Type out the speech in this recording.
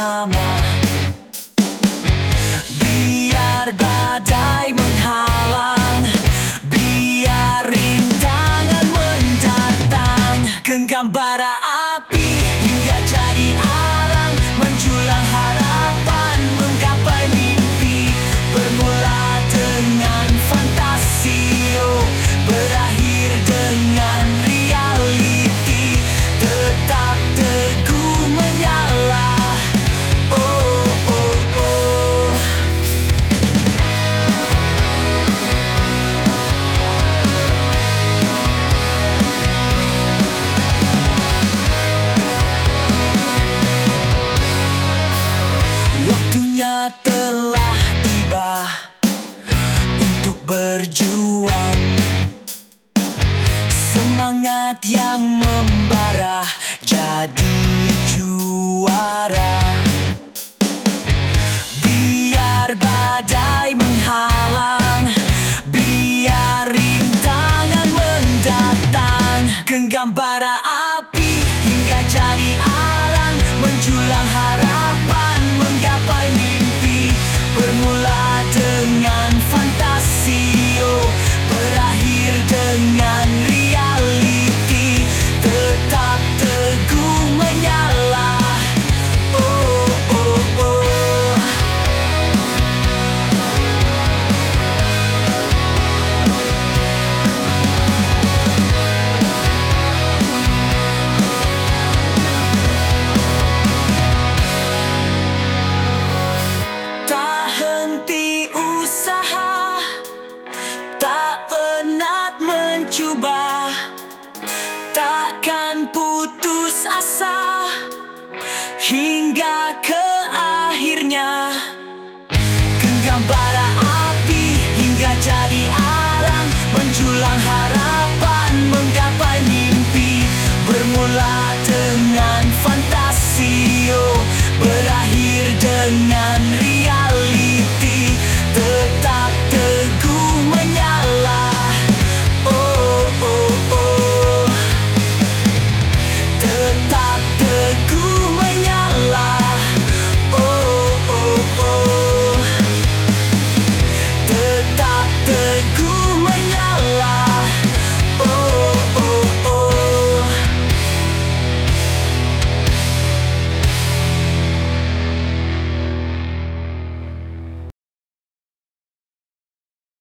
bersama Biar badai menghalang Biar rintangan api membara jadi juara. Biar badai menghalang Biar rintangan mendatang. Genggam bara berubah Takkan putus asa Hingga ke akhirnya. Genggam bara api hingga jadi alam Menjulang hari